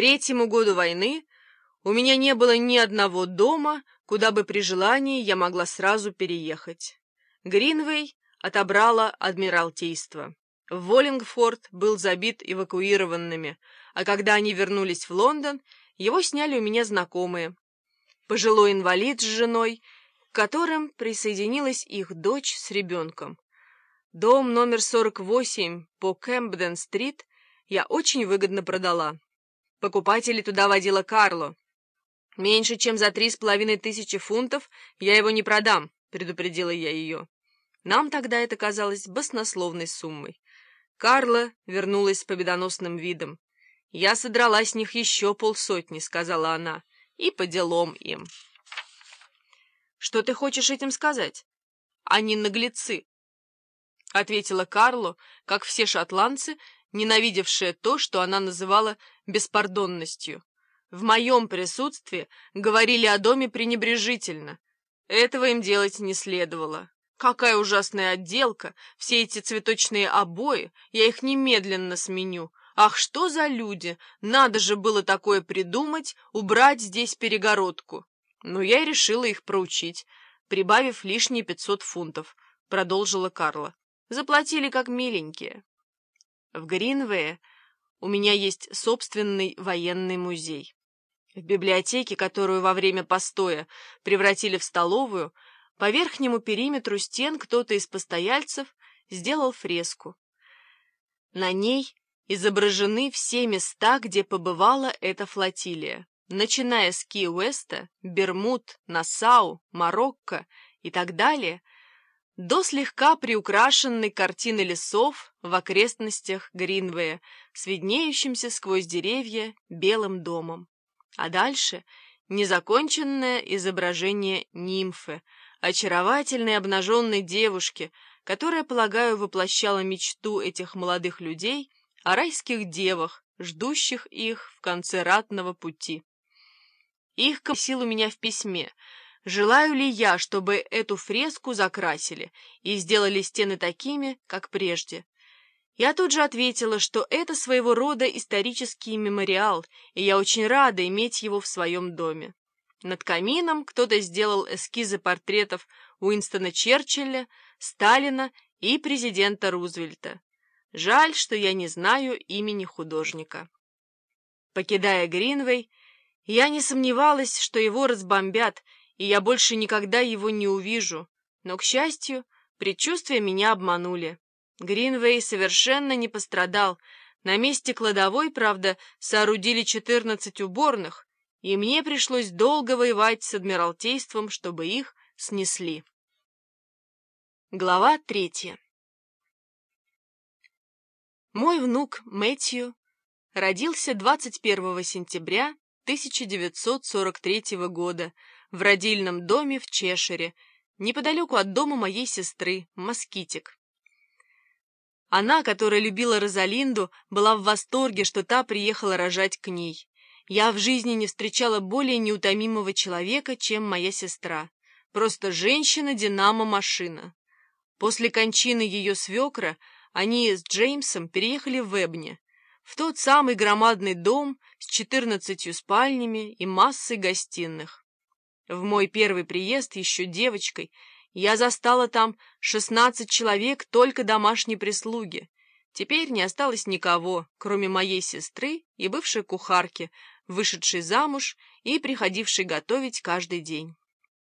третьему году войны у меня не было ни одного дома, куда бы при желании я могла сразу переехать. Гринвей отобрала Адмиралтейство. Воллингфорд был забит эвакуированными, а когда они вернулись в Лондон, его сняли у меня знакомые. Пожилой инвалид с женой, к которым присоединилась их дочь с ребенком. Дом номер 48 по Кэмпден-стрит я очень выгодно продала. Покупателей туда водила Карло. «Меньше, чем за три с половиной тысячи фунтов я его не продам», — предупредила я ее. Нам тогда это казалось баснословной суммой. Карла вернулась с победоносным видом. «Я содрала с них еще полсотни», — сказала она, — «и по делам им». «Что ты хочешь этим сказать?» «Они наглецы», — ответила Карло, как все шотландцы, ненавидевшие то, что она называла беспардонностью. В моем присутствии говорили о доме пренебрежительно. Этого им делать не следовало. Какая ужасная отделка, все эти цветочные обои, я их немедленно сменю. Ах, что за люди! Надо же было такое придумать, убрать здесь перегородку. Но я и решила их проучить, прибавив лишние пятьсот фунтов, продолжила Карла. Заплатили как миленькие. В Гринвее у меня есть собственный военный музей. В библиотеке, которую во время постоя превратили в столовую, по верхнему периметру стен кто-то из постояльцев сделал фреску. На ней изображены все места, где побывала эта флотилия, начиная с Ки-Уэста, Бермуд, Нассау, Марокко и так далее, до слегка приукрашенной картины лесов в окрестностях Гринвея с виднеющимся сквозь деревья белым домом. А дальше незаконченное изображение нимфы — очаровательной обнаженной девушке, которая, полагаю, воплощала мечту этих молодых людей о райских девах, ждущих их в конце ратного пути. Их просил у меня в письме, желаю ли я, чтобы эту фреску закрасили и сделали стены такими, как прежде. Я тут же ответила, что это своего рода исторический мемориал, и я очень рада иметь его в своем доме. Над камином кто-то сделал эскизы портретов Уинстона Черчилля, Сталина и президента Рузвельта. Жаль, что я не знаю имени художника. Покидая Гринвей, я не сомневалась, что его разбомбят, и я больше никогда его не увижу. Но, к счастью, предчувствия меня обманули. Гринвей совершенно не пострадал. На месте кладовой, правда, соорудили 14 уборных, и мне пришлось долго воевать с Адмиралтейством, чтобы их снесли. Глава третья Мой внук Мэтью родился 21 сентября 1943 года в родильном доме в Чешире, неподалеку от дома моей сестры, Москитик. Она, которая любила Розалинду, была в восторге, что та приехала рожать к ней. Я в жизни не встречала более неутомимого человека, чем моя сестра. Просто женщина-динамо-машина. После кончины ее свекра они с Джеймсом переехали в Эбне, в тот самый громадный дом с четырнадцатью спальнями и массой гостиных. В мой первый приезд еще девочкой я застала там шестнадцать человек только домашней прислуги. Теперь не осталось никого, кроме моей сестры и бывшей кухарки, вышедшей замуж и приходившей готовить каждый день.